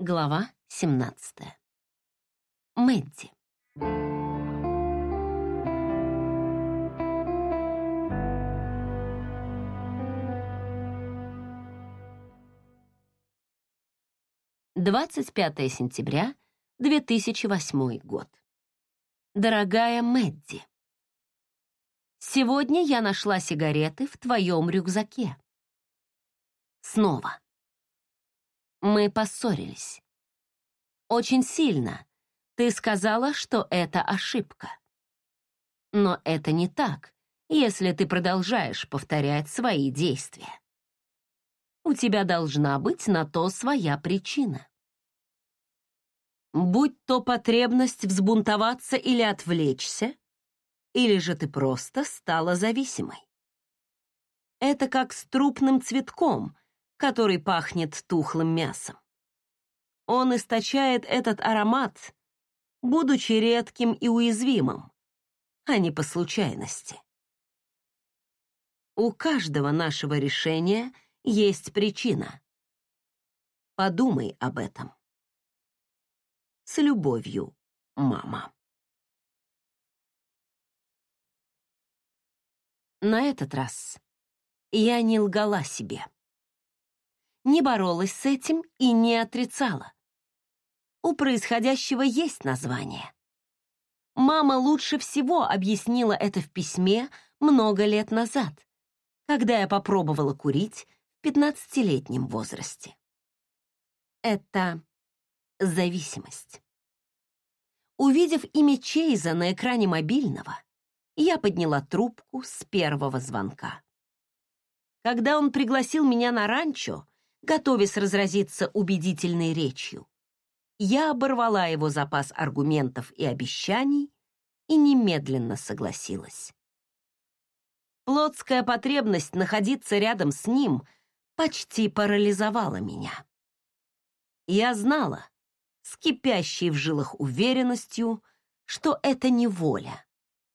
Глава 17. Мэдди. Двадцать пятое сентября, две тысячи восьмой год. Дорогая Мэдди, сегодня я нашла сигареты в твоем рюкзаке. Снова. Мы поссорились. Очень сильно. Ты сказала, что это ошибка. Но это не так, если ты продолжаешь повторять свои действия. У тебя должна быть на то своя причина. Будь то потребность взбунтоваться или отвлечься, или же ты просто стала зависимой. Это как с трупным цветком — который пахнет тухлым мясом. Он источает этот аромат, будучи редким и уязвимым, а не по случайности. У каждого нашего решения есть причина. Подумай об этом. С любовью, мама. На этот раз я не лгала себе не боролась с этим и не отрицала. У происходящего есть название. Мама лучше всего объяснила это в письме много лет назад, когда я попробовала курить в 15-летнем возрасте. Это зависимость. Увидев имя Чейза на экране мобильного, я подняла трубку с первого звонка. Когда он пригласил меня на ранчо, готовясь разразиться убедительной речью. Я оборвала его запас аргументов и обещаний и немедленно согласилась. Плотская потребность находиться рядом с ним почти парализовала меня. Я знала, с кипящей в жилах уверенностью, что это не воля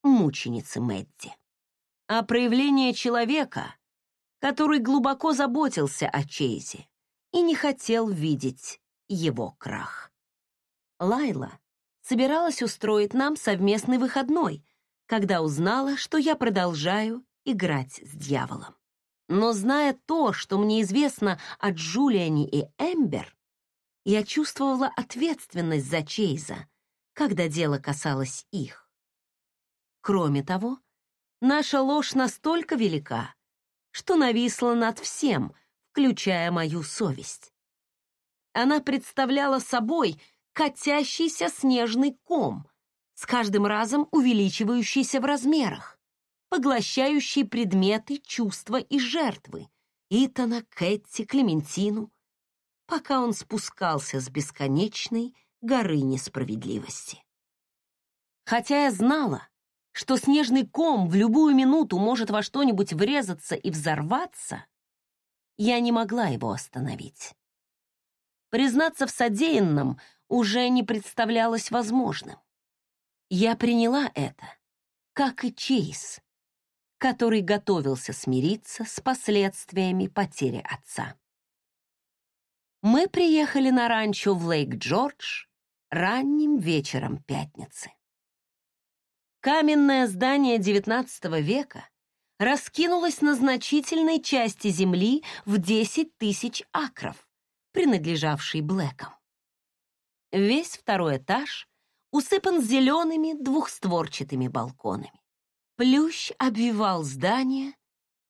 мученицы Мэдди, а проявление человека, который глубоко заботился о Чейзе и не хотел видеть его крах. Лайла собиралась устроить нам совместный выходной, когда узнала, что я продолжаю играть с дьяволом. Но зная то, что мне известно о Джулиане и Эмбер, я чувствовала ответственность за Чейза, когда дело касалось их. Кроме того, наша ложь настолько велика, что нависла над всем, включая мою совесть. Она представляла собой катящийся снежный ком, с каждым разом увеличивающийся в размерах, поглощающий предметы, чувства и жертвы Итана, Кэтти, Клементину, пока он спускался с бесконечной горы несправедливости. Хотя я знала, что снежный ком в любую минуту может во что-нибудь врезаться и взорваться, я не могла его остановить. Признаться в содеянном уже не представлялось возможным. Я приняла это, как и Чейз, который готовился смириться с последствиями потери отца. Мы приехали на ранчо в Лейк-Джордж ранним вечером пятницы. Каменное здание XIX века раскинулось на значительной части земли в 10 тысяч акров, принадлежавшей Блэкам. Весь второй этаж усыпан зелеными двухстворчатыми балконами. Плющ обвивал здание,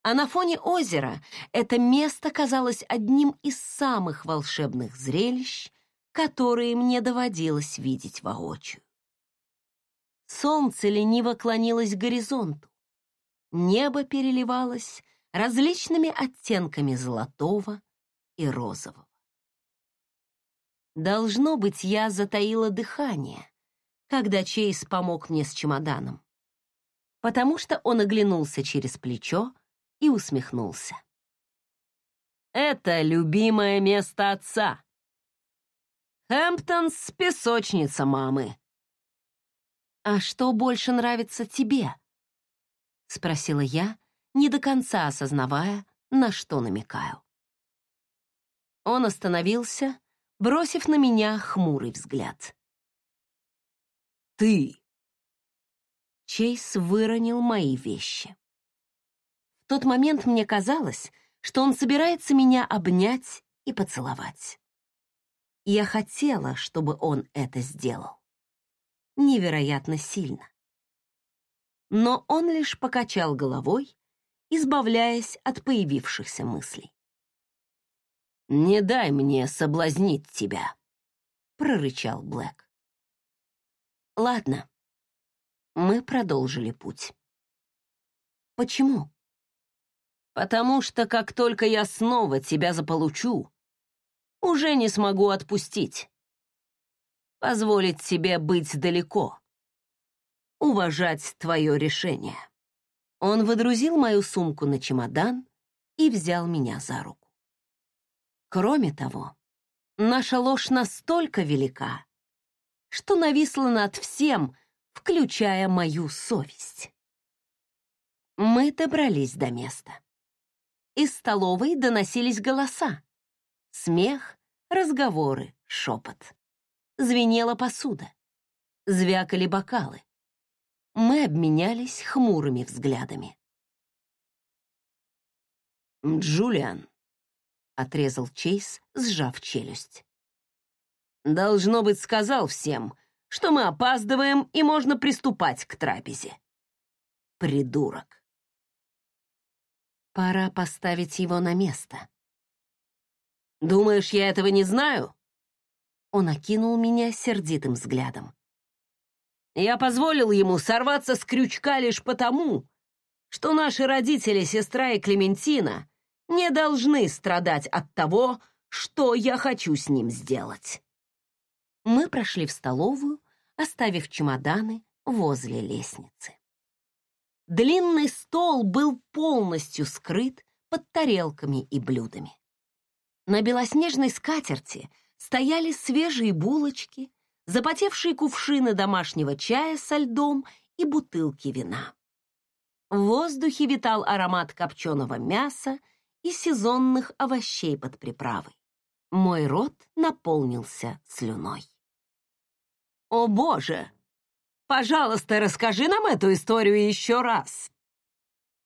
а на фоне озера это место казалось одним из самых волшебных зрелищ, которые мне доводилось видеть воочию. Солнце лениво клонилось к горизонту. Небо переливалось различными оттенками золотого и розового. Должно быть, я затаила дыхание, когда Чейз помог мне с чемоданом, потому что он оглянулся через плечо и усмехнулся. «Это любимое место отца. Хэмптонс — песочница мамы. «А что больше нравится тебе?» — спросила я, не до конца осознавая, на что намекаю. Он остановился, бросив на меня хмурый взгляд. «Ты!» Чейз выронил мои вещи. В тот момент мне казалось, что он собирается меня обнять и поцеловать. Я хотела, чтобы он это сделал. Невероятно сильно. Но он лишь покачал головой, избавляясь от появившихся мыслей. «Не дай мне соблазнить тебя», — прорычал Блэк. «Ладно». Мы продолжили путь. «Почему?» «Потому что как только я снова тебя заполучу, уже не смогу отпустить. Позволить себе быть далеко. Уважать твое решение». Он выдрузил мою сумку на чемодан и взял меня за руку. Кроме того, наша ложь настолько велика, что нависла над всем, включая мою совесть. Мы добрались до места. Из столовой доносились голоса. Смех, разговоры, шепот. Звенела посуда. Звякали бокалы. Мы обменялись хмурыми взглядами. «Джулиан», — отрезал Чейз, сжав челюсть. «Должно быть, сказал всем, что мы опаздываем и можно приступать к трапезе. Придурок». Пора поставить его на место. «Думаешь, я этого не знаю?» Он окинул меня сердитым взглядом. «Я позволил ему сорваться с крючка лишь потому, что наши родители, сестра и Клементина, не должны страдать от того, что я хочу с ним сделать. Мы прошли в столовую, оставив чемоданы возле лестницы. Длинный стол был полностью скрыт под тарелками и блюдами. На белоснежной скатерти стояли свежие булочки, запотевшие кувшины домашнего чая со льдом и бутылки вина. В воздухе витал аромат копченого мяса и сезонных овощей под приправой. Мой рот наполнился слюной. «О, Боже! Пожалуйста, расскажи нам эту историю еще раз!»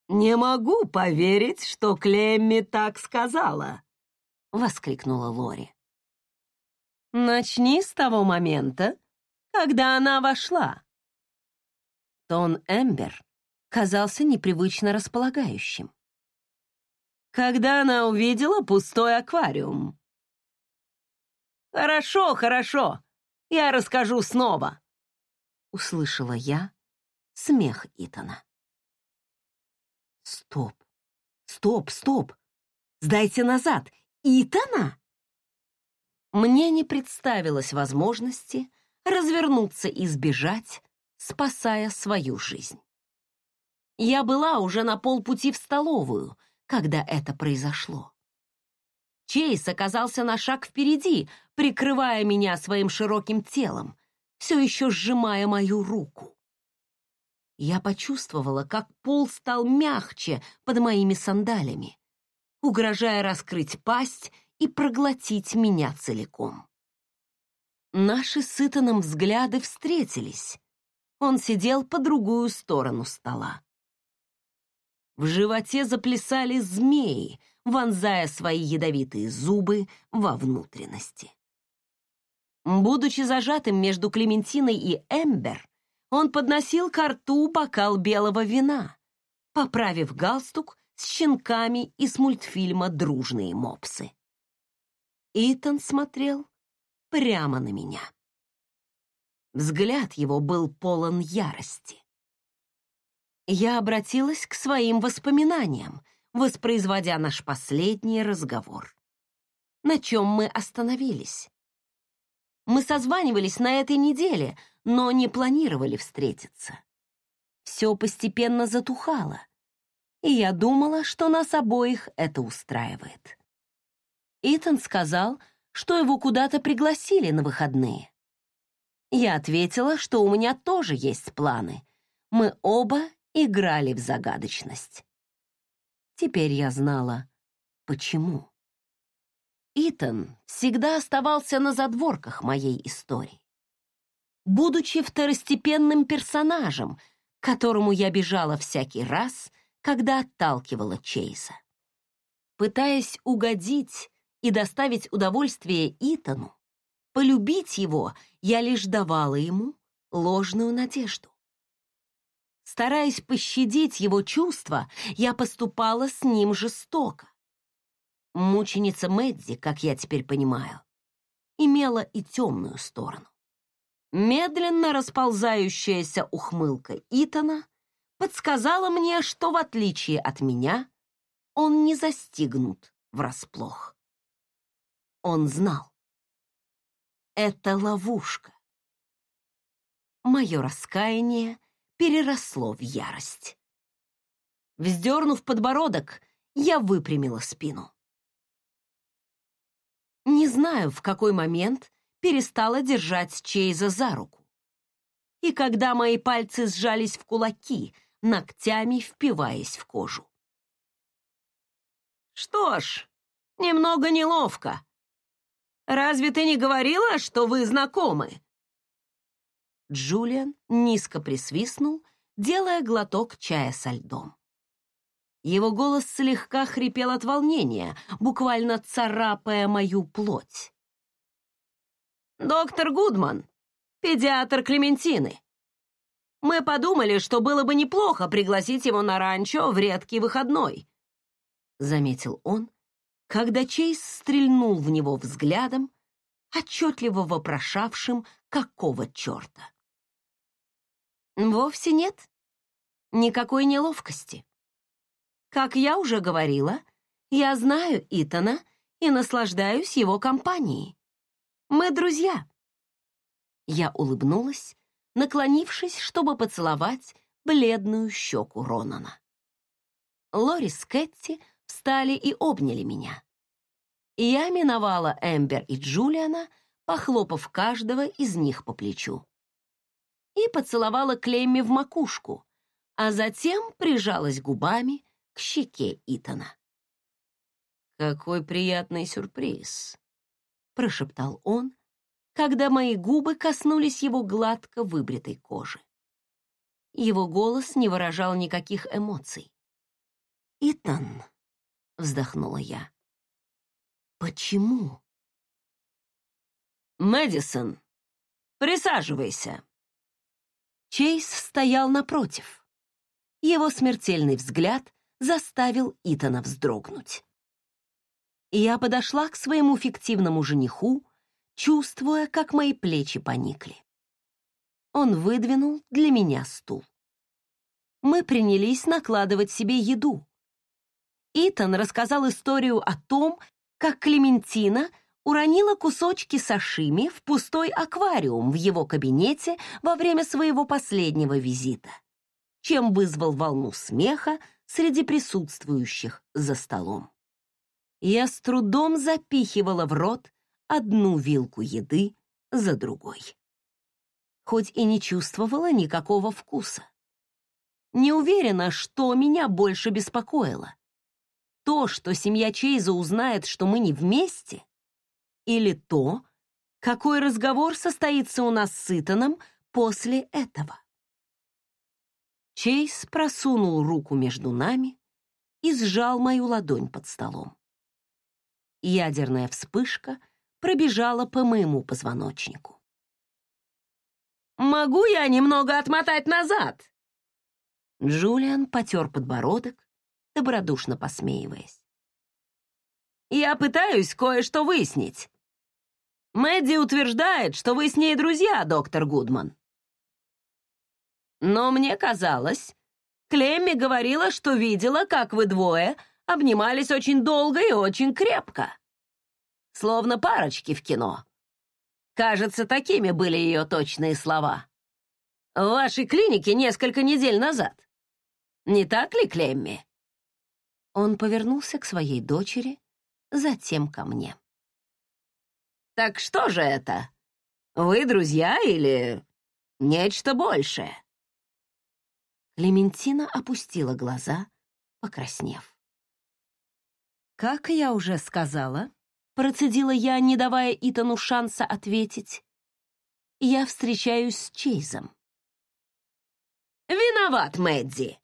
«Не могу поверить, что Клемми так сказала!» — воскликнула Лори. «Начни с того момента, когда она вошла». Тон Эмбер казался непривычно располагающим когда она увидела пустой аквариум. «Хорошо, хорошо, я расскажу снова», — услышала я смех Итана. «Стоп, стоп, стоп! Сдайте назад! Итана?» Мне не представилось возможности развернуться и сбежать, спасая свою жизнь. Я была уже на полпути в столовую — когда это произошло. Чейз оказался на шаг впереди, прикрывая меня своим широким телом, все еще сжимая мою руку. Я почувствовала, как пол стал мягче под моими сандалями, угрожая раскрыть пасть и проглотить меня целиком. Наши с Итаном взгляды встретились. Он сидел по другую сторону стола. В животе заплясали змеи, вонзая свои ядовитые зубы во внутренности. Будучи зажатым между Клементиной и Эмбер, он подносил к рту бокал белого вина, поправив галстук с щенками из мультфильма «Дружные мопсы». Итан смотрел прямо на меня. Взгляд его был полон ярости я обратилась к своим воспоминаниям, воспроизводя наш последний разговор. На чем мы остановились? Мы созванивались на этой неделе, но не планировали встретиться. Все постепенно затухало, и я думала, что нас обоих это устраивает. Итан сказал, что его куда-то пригласили на выходные. Я ответила, что у меня тоже есть планы. Мы оба играли в загадочность. Теперь я знала, почему. Итан всегда оставался на задворках моей истории. Будучи второстепенным персонажем, к которому я бежала всякий раз, когда отталкивала Чейза. Пытаясь угодить и доставить удовольствие Итану, полюбить его я лишь давала ему ложную надежду. Стараясь пощадить его чувства, я поступала с ним жестоко. Мученица Мэдди, как я теперь понимаю, имела и темную сторону. Медленно расползающаяся ухмылка Итана подсказала мне, что, в отличие от меня, он не застигнут врасплох. Он знал. Это ловушка. Мое раскаяние переросло в ярость. Вздернув подбородок, я выпрямила спину. Не знаю, в какой момент перестала держать Чейза за руку. И когда мои пальцы сжались в кулаки, ногтями впиваясь в кожу. «Что ж, немного неловко. Разве ты не говорила, что вы знакомы?» Джулиан низко присвистнул, делая глоток чая со льдом. Его голос слегка хрипел от волнения, буквально царапая мою плоть. «Доктор Гудман, педиатр Клементины. Мы подумали, что было бы неплохо пригласить его на ранчо в редкий выходной», — заметил он, когда Чейз стрельнул в него взглядом, отчетливо вопрошавшим, какого черта. Вовсе нет. Никакой неловкости. Как я уже говорила, я знаю Итана и наслаждаюсь его компанией. Мы друзья. Я улыбнулась, наклонившись, чтобы поцеловать бледную щеку Ронана. Лори с Кэтти встали и обняли меня. Я миновала Эмбер и Джулиана, похлопав каждого из них по плечу и поцеловала Клемми в макушку, а затем прижалась губами к щеке Итана. «Какой приятный сюрприз!» — прошептал он, когда мои губы коснулись его гладко выбритой кожи. Его голос не выражал никаких эмоций. «Итан», — вздохнула я, — «почему?» «Мэдисон, присаживайся», Чейз стоял напротив. Его смертельный взгляд заставил Итана вздрогнуть. Я подошла к своему фиктивному жениху, чувствуя, как мои плечи поникли. Он выдвинул для меня стул. Мы принялись накладывать себе еду. Итан рассказал историю о том, как Клементина уронила кусочки сашими в пустой аквариум в его кабинете во время своего последнего визита, чем вызвал волну смеха среди присутствующих за столом. Я с трудом запихивала в рот одну вилку еды за другой. Хоть и не чувствовала никакого вкуса. Не уверена, что меня больше беспокоило. То, что семья Чейза узнает, что мы не вместе, или то, какой разговор состоится у нас с Итаном после этого. Чейз просунул руку между нами и сжал мою ладонь под столом. Ядерная вспышка пробежала по моему позвоночнику. «Могу я немного отмотать назад?» Джулиан потер подбородок, добродушно посмеиваясь. «Я пытаюсь кое-что выяснить. Мэдди утверждает, что вы с ней друзья, доктор Гудман. Но мне казалось, Клемми говорила, что видела, как вы двое обнимались очень долго и очень крепко. Словно парочки в кино. Кажется, такими были ее точные слова. В вашей клинике несколько недель назад. Не так ли, Клемми? Он повернулся к своей дочери, затем ко мне. Так что же это? Вы друзья или нечто большее?» Клементина опустила глаза, покраснев. «Как я уже сказала, Процедила я, не давая Итану шанса ответить. Я встречаюсь с Чейзом. «Виноват, Мэдди!»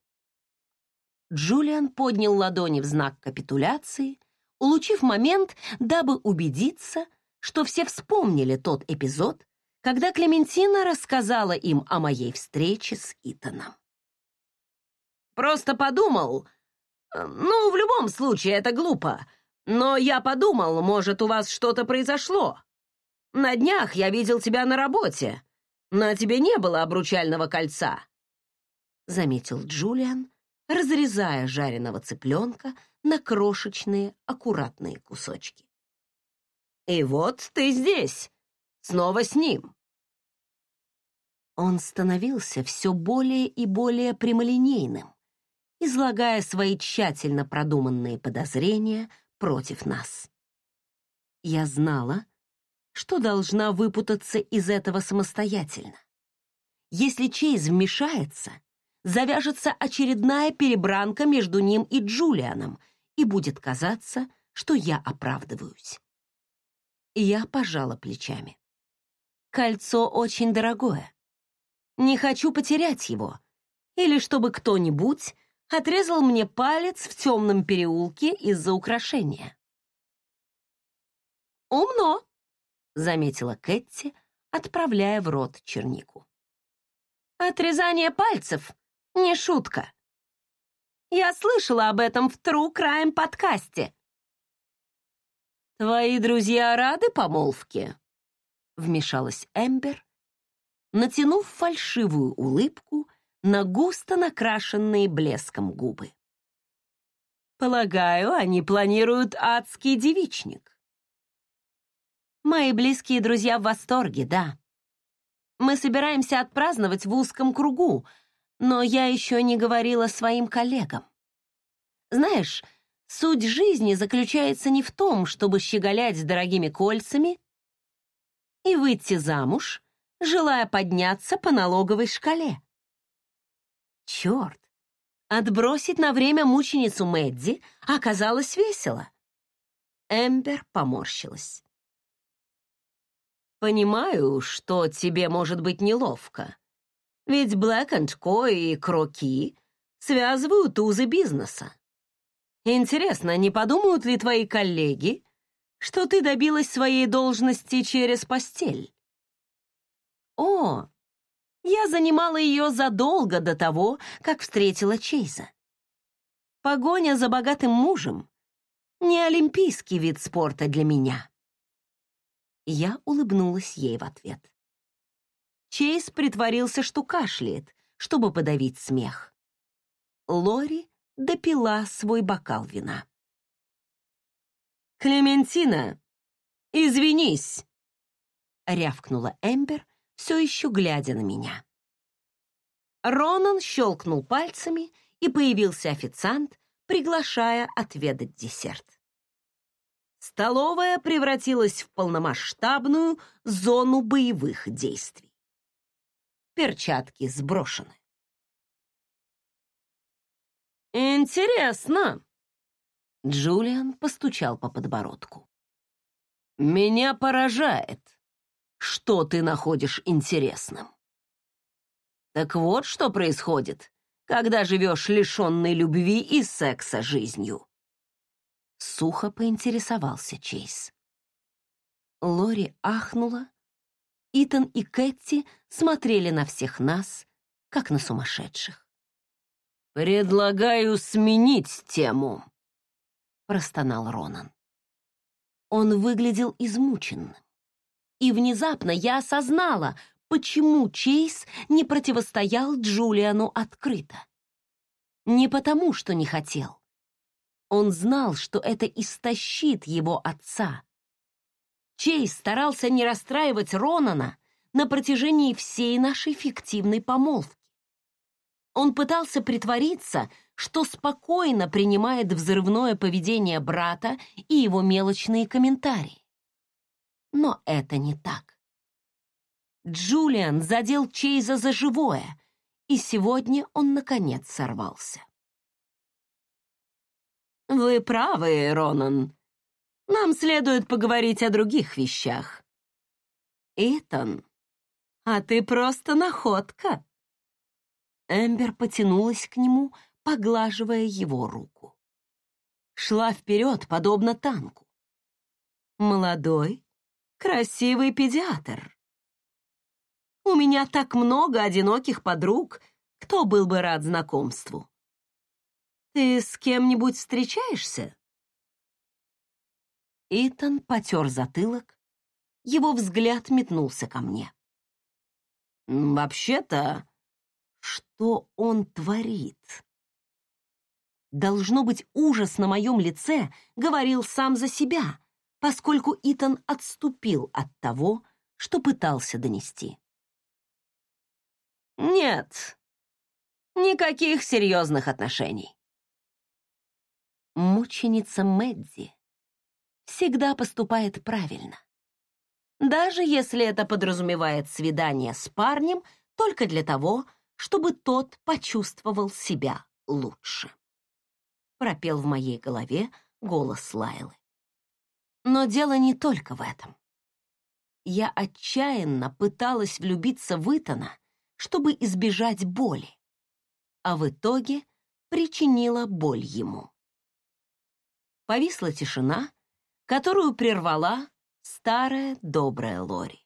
Джулиан поднял ладони в знак капитуляции, улучив момент, дабы убедиться, что все вспомнили тот эпизод, когда Клементина рассказала им о моей встрече с Итаном. «Просто подумал. Ну, в любом случае, это глупо. Но я подумал, может, у вас что-то произошло. На днях я видел тебя на работе. На тебе не было обручального кольца», — заметил Джулиан, разрезая жареного цыпленка на крошечные аккуратные кусочки. «И вот ты здесь, снова с ним». Он становился все более и более прямолинейным, излагая свои тщательно продуманные подозрения против нас. Я знала, что должна выпутаться из этого самостоятельно. Если Чейз вмешается, завяжется очередная перебранка между ним и Джулианом, и будет казаться, что я оправдываюсь. Я пожала плечами. Кольцо очень дорогое. Не хочу потерять его, или чтобы кто-нибудь отрезал мне палец в темном переулке из-за украшения. «Умно», — заметила Кэтти, отправляя в рот чернику. «Отрезание пальцев не шутка. Я слышала об этом в True Crime подкасте. «Твои друзья рады помолвке?» Вмешалась Эмбер, натянув фальшивую улыбку на густо накрашенные блеском губы. «Полагаю, они планируют адский девичник». «Мои близкие друзья в восторге, да. Мы собираемся отпраздновать в узком кругу, но я еще не говорила своим коллегам. Знаешь, суть жизни заключается не в том, чтобы щеголять с дорогими кольцами и выйти замуж, желая подняться по налоговой шкале. Черт, отбросить на время мученицу Мэдди оказалось весело. Эмбер поморщилась. «Понимаю, что тебе может быть неловко», ведь Black Co. и Кроки связывают узы бизнеса. Интересно, не подумают ли твои коллеги, что ты добилась своей должности через постель? О, я занимала ее задолго до того, как встретила Чейза. Погоня за богатым мужем — не олимпийский вид спорта для меня. Я улыбнулась ей в ответ. Чейз притворился, что кашляет, чтобы подавить смех. Лори допила свой бокал вина. «Клементина, извинись!» — рявкнула Эмбер, все еще глядя на меня. Ронан щелкнул пальцами, и появился официант, приглашая отведать десерт. Столовая превратилась в полномасштабную зону боевых действий перчатки сброшены. «Интересно!» Джулиан постучал по подбородку. «Меня поражает, что ты находишь интересным. Так вот, что происходит, когда живешь лишенной любви и секса жизнью». Сухо поинтересовался Чейз. Лори ахнула Итан и Кэти смотрели на всех нас, как на сумасшедших. «Предлагаю сменить тему», — простонал Ронан. Он выглядел измученным. И внезапно я осознала, почему Чейз не противостоял Джулиану открыто. Не потому, что не хотел. Он знал, что это истощит его отца, Чейз старался не расстраивать Ронана на протяжении всей нашей фиктивной помолвки. Он пытался притвориться, что спокойно принимает взрывное поведение брата и его мелочные комментарии. Но это не так. Джулиан задел Чейза за живое, и сегодня он, наконец, сорвался. «Вы правы, Ронан. нам следует поговорить о других вещах. Итан, а ты просто находка. Эмбер потянулась к нему, поглаживая его руку. Шла вперед, подобно танку. Молодой, красивый педиатр. У меня так много одиноких подруг, кто был бы рад знакомству. Ты с кем-нибудь встречаешься? Итан потер затылок, его взгляд метнулся ко мне. «Вообще-то, что он творит?» Должно быть, ужас на моем лице говорил сам за себя, поскольку Итан отступил от того, что пытался донести. «Нет, никаких серьезных отношений». Мученица Мэдди всегда поступает правильно. Даже если это подразумевает свидание с парнем только для того, чтобы тот почувствовал себя лучше. Пропел в моей голове голос Лайлы. Но дело не только в этом. Я отчаянно пыталась влюбиться в Итана, чтобы избежать боли, а в итоге причинила боль ему. Повисла тишина, которую прервала старая добрая Лори.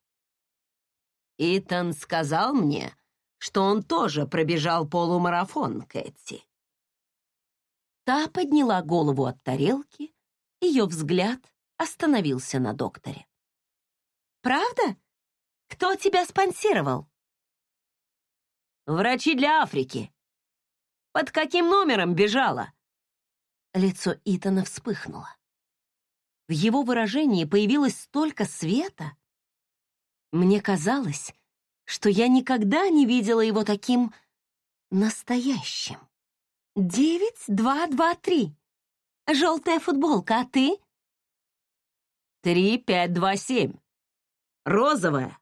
Итан сказал мне, что он тоже пробежал полумарафон, Кэти. Та подняла голову от тарелки, ее взгляд остановился на докторе. «Правда? Кто тебя спонсировал?» «Врачи для Африки». «Под каким номером бежала?» Лицо Итана вспыхнуло. В его выражении появилось столько света. Мне казалось, что я никогда не видела его таким настоящим. «Девять, два, два, три. Желтая футболка, а ты?» «Три, пять, два, семь. Розовая».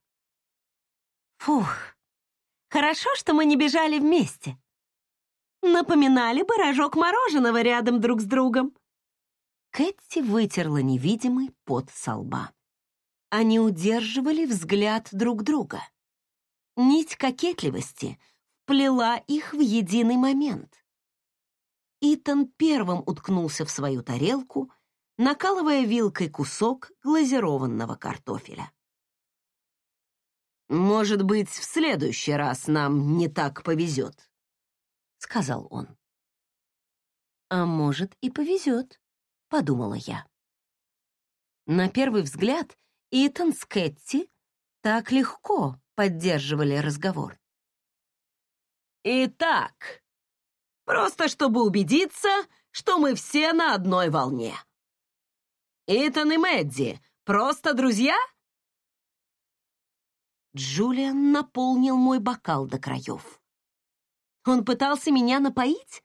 Фух, хорошо, что мы не бежали вместе. Напоминали бы рожок мороженого рядом друг с другом. Кэти вытерла невидимый пот со лба. Они удерживали взгляд друг друга. Нить кокетливости вплела их в единый момент. Итан первым уткнулся в свою тарелку, накалывая вилкой кусок глазированного картофеля. «Может быть, в следующий раз нам не так повезет», — сказал он. «А может, и повезет», — подумала я. На первый взгляд Итан с Кэтти так легко поддерживали разговор. «Итак, просто чтобы убедиться, что мы все на одной волне. Итан и Мэдди просто друзья?» Джулиан наполнил мой бокал до краев. Он пытался меня напоить?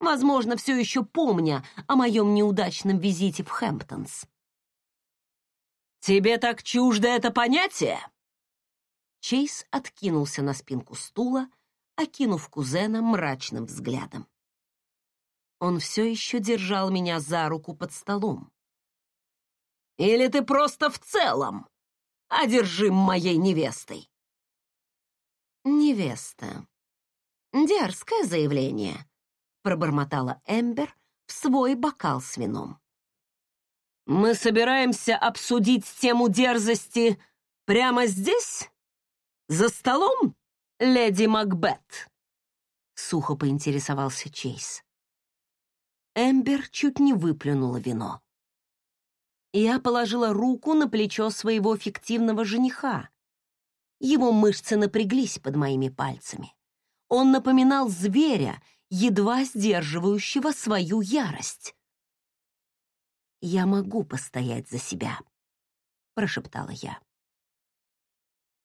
Возможно, все еще помня о моем неудачном визите в Хэмптонс. «Тебе так чуждо это понятие?» Чейз откинулся на спинку стула, окинув кузена мрачным взглядом. Он все еще держал меня за руку под столом. «Или ты просто в целом одержим моей невестой?» «Невеста. Дерзкое заявление», пробормотала Эмбер в свой бокал с вином. «Мы собираемся обсудить тему дерзости прямо здесь? За столом, леди Макбет?» Сухо поинтересовался Чейз. Эмбер чуть не выплюнула вино. Я положила руку на плечо своего фиктивного жениха. Его мышцы напряглись под моими пальцами. Он напоминал зверя, едва сдерживающего свою ярость. «Я могу постоять за себя», — прошептала я.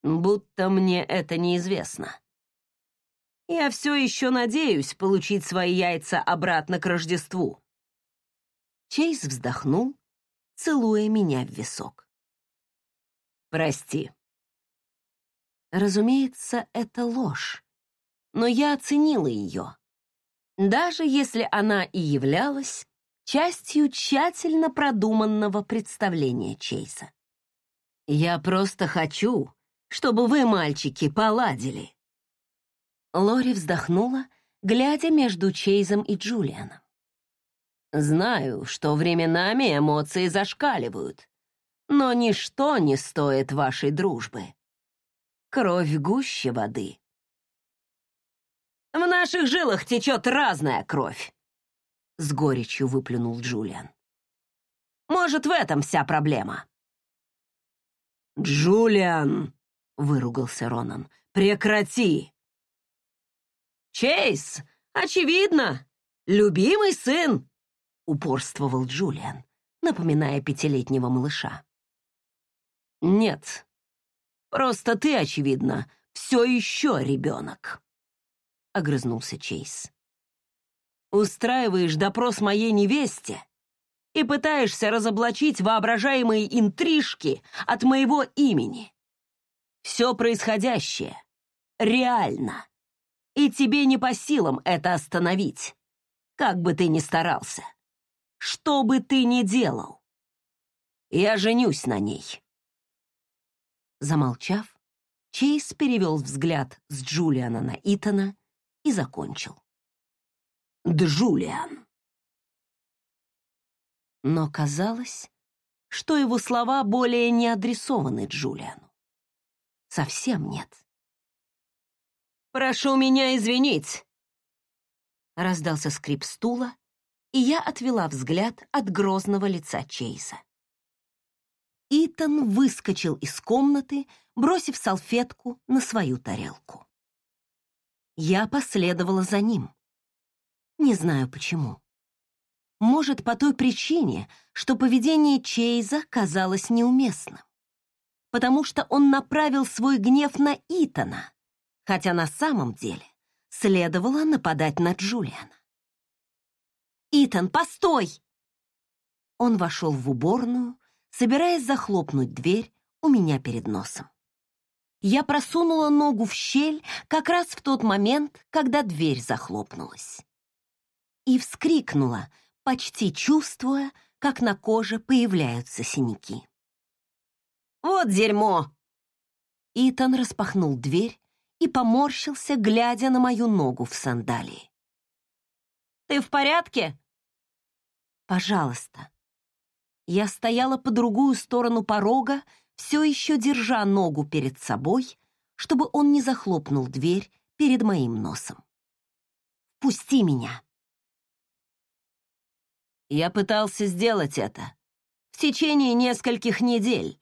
«Будто мне это неизвестно. Я все еще надеюсь получить свои яйца обратно к Рождеству». Чейз вздохнул, целуя меня в висок. «Прости». Разумеется, это ложь, но я оценила ее даже если она и являлась частью тщательно продуманного представления Чейса. «Я просто хочу, чтобы вы, мальчики, поладили». Лори вздохнула, глядя между Чейзом и Джулианом. «Знаю, что временами эмоции зашкаливают, но ничто не стоит вашей дружбы. Кровь гуще воды». «В наших жилах течет разная кровь», — с горечью выплюнул Джулиан. «Может, в этом вся проблема?» «Джулиан!» — выругался Ронан. «Прекрати!» «Чейз, очевидно, любимый сын!» — упорствовал Джулиан, напоминая пятилетнего малыша. «Нет, просто ты, очевидно, все еще ребенок», — огрызнулся Чейз. «Устраиваешь допрос моей невесте и пытаешься разоблачить воображаемые интрижки от моего имени. Все происходящее реально, и тебе не по силам это остановить, как бы ты ни старался, что бы ты ни делал. Я женюсь на ней». Замолчав, Чейз перевел взгляд с Джулиана на Итана и закончил. «Джулиан!» Но казалось, что его слова более не адресованы Джулиану. Совсем нет. «Прошу меня извинить!» Раздался скрип стула, и я отвела взгляд от грозного лица Чейза. Итан выскочил из комнаты, бросив салфетку на свою тарелку. Я последовала за ним. Не знаю почему. Может, по той причине, что поведение Чейза казалось неуместным. Потому что он направил свой гнев на Итана, хотя на самом деле следовало нападать на Джулиана. «Итан, постой!» Он вошел в уборную, собираясь захлопнуть дверь у меня перед носом. Я просунула ногу в щель как раз в тот момент, когда дверь захлопнулась. И вскрикнула, почти чувствуя, как на коже появляются синяки. «Вот дерьмо!» Итан распахнул дверь и поморщился, глядя на мою ногу в сандалии. «Ты в порядке?» «Пожалуйста». Я стояла по другую сторону порога, все еще держа ногу перед собой, чтобы он не захлопнул дверь перед моим носом. «Пусти меня!» Я пытался сделать это в течение нескольких недель,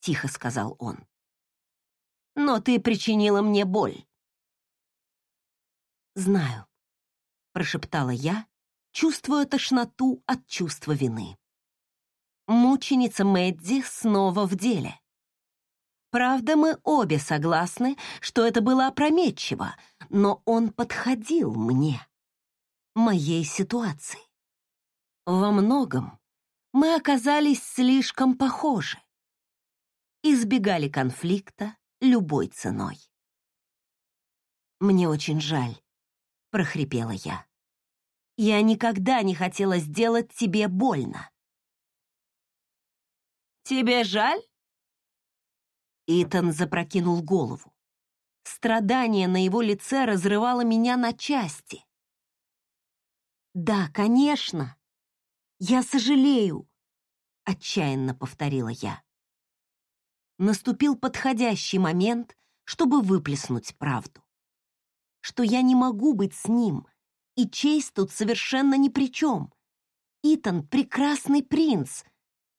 тихо сказал он. Но ты причинила мне боль. Знаю, прошептала я, чувствуя тошноту от чувства вины. Мученица Мэдди снова в деле. Правда, мы обе согласны, что это было опрометчиво, но он подходил мне, моей ситуации. Во многом мы оказались слишком похожи. Избегали конфликта любой ценой. «Мне очень жаль», — прохрипела я. «Я никогда не хотела сделать тебе больно». «Тебе жаль?» Итан запрокинул голову. Страдание на его лице разрывало меня на части. «Да, конечно», «Я сожалею», — отчаянно повторила я. Наступил подходящий момент, чтобы выплеснуть правду. Что я не могу быть с ним, и Чейз тут совершенно ни при чем. Итан — прекрасный принц,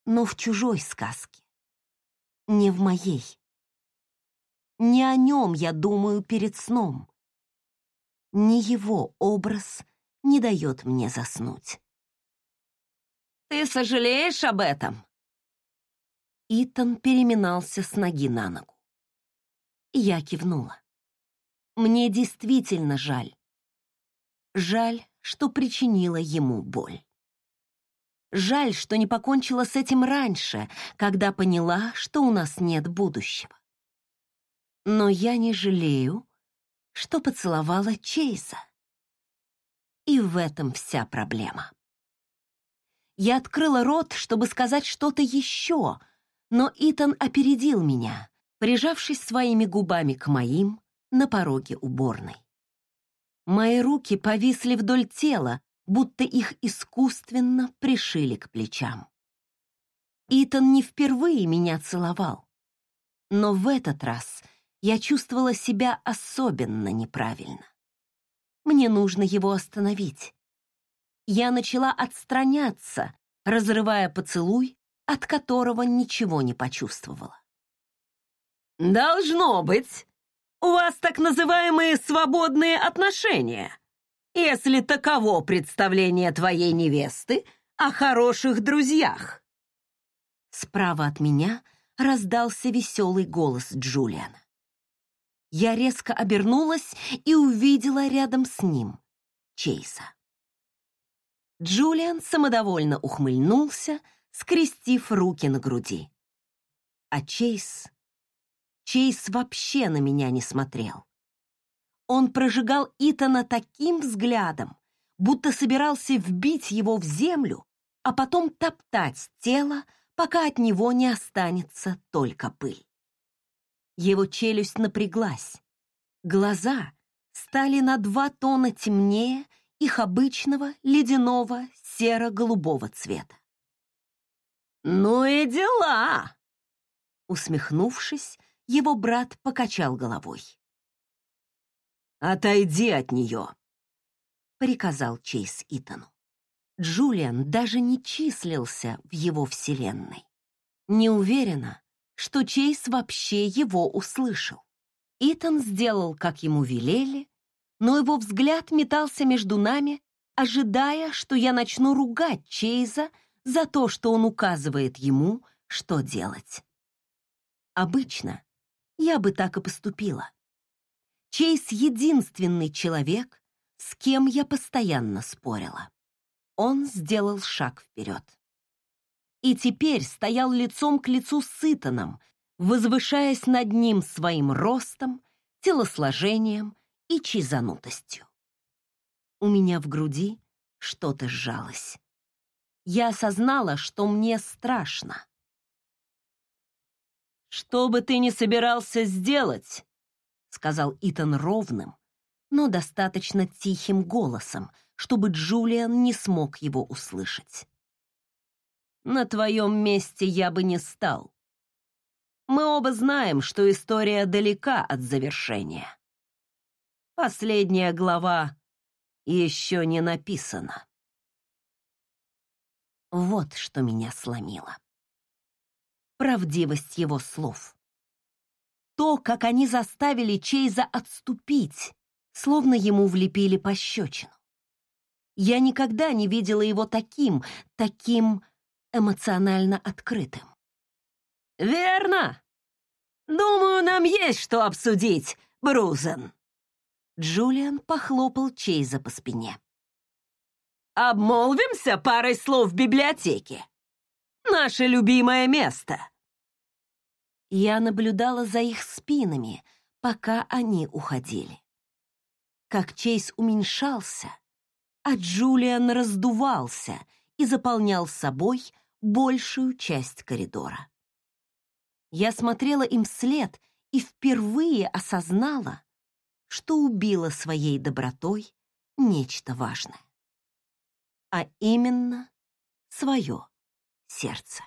но в чужой сказке. Не в моей. Не о нем я думаю перед сном. Не его образ не дает мне заснуть. Ты сожалеешь об этом?» Итан переминался с ноги на ногу. Я кивнула. Мне действительно жаль. Жаль, что причинила ему боль. Жаль, что не покончила с этим раньше, когда поняла, что у нас нет будущего. Но я не жалею, что поцеловала Чейза. И в этом вся проблема. Я открыла рот, чтобы сказать что-то еще, но Итан опередил меня, прижавшись своими губами к моим на пороге уборной. Мои руки повисли вдоль тела, будто их искусственно пришили к плечам. Итан не впервые меня целовал, но в этот раз я чувствовала себя особенно неправильно. Мне нужно его остановить. Я начала отстраняться, разрывая поцелуй, от которого ничего не почувствовала. «Должно быть, у вас так называемые свободные отношения, если таково представление твоей невесты о хороших друзьях». Справа от меня раздался веселый голос Джулиана. Я резко обернулась и увидела рядом с ним Чейса. Джулиан самодовольно ухмыльнулся, скрестив руки на груди. А Чейз... Чейз вообще на меня не смотрел. Он прожигал Итана таким взглядом, будто собирался вбить его в землю, а потом топтать тело, пока от него не останется только пыль. Его челюсть напряглась. Глаза стали на два тона темнее их обычного ледяного серо-голубого цвета. «Ну и дела!» Усмехнувшись, его брат покачал головой. «Отойди от нее!» — приказал Чейз Итану. Джулиан даже не числился в его вселенной. Не уверена, что Чейз вообще его услышал. Итан сделал, как ему велели, но его взгляд метался между нами, ожидая, что я начну ругать Чейза за то, что он указывает ему, что делать. Обычно я бы так и поступила. Чейз — единственный человек, с кем я постоянно спорила. Он сделал шаг вперед и теперь стоял лицом к лицу с Итаном, возвышаясь над ним своим ростом, телосложением и чизанутостью. У меня в груди что-то сжалось. Я осознала, что мне страшно. «Что бы ты ни собирался сделать», — сказал Итан ровным, но достаточно тихим голосом, чтобы Джулиан не смог его услышать. На твоем месте я бы не стал. Мы оба знаем, что история далека от завершения. Последняя глава еще не написана. Вот что меня сломило. Правдивость его слов. То, как они заставили Чейза отступить, словно ему влепили пощечину. Я никогда не видела его таким, таким эмоционально открытым. «Верно! Думаю, нам есть что обсудить, Брузен!» Джулиан похлопал Чейза по спине. «Обмолвимся парой слов в библиотеке. Наше любимое место!» Я наблюдала за их спинами, пока они уходили. Как Чейз уменьшался, а Джулиан раздувался и заполнял собой большую часть коридора. Я смотрела им вслед и впервые осознала, что убила своей добротой нечто важное. А именно свое сердце.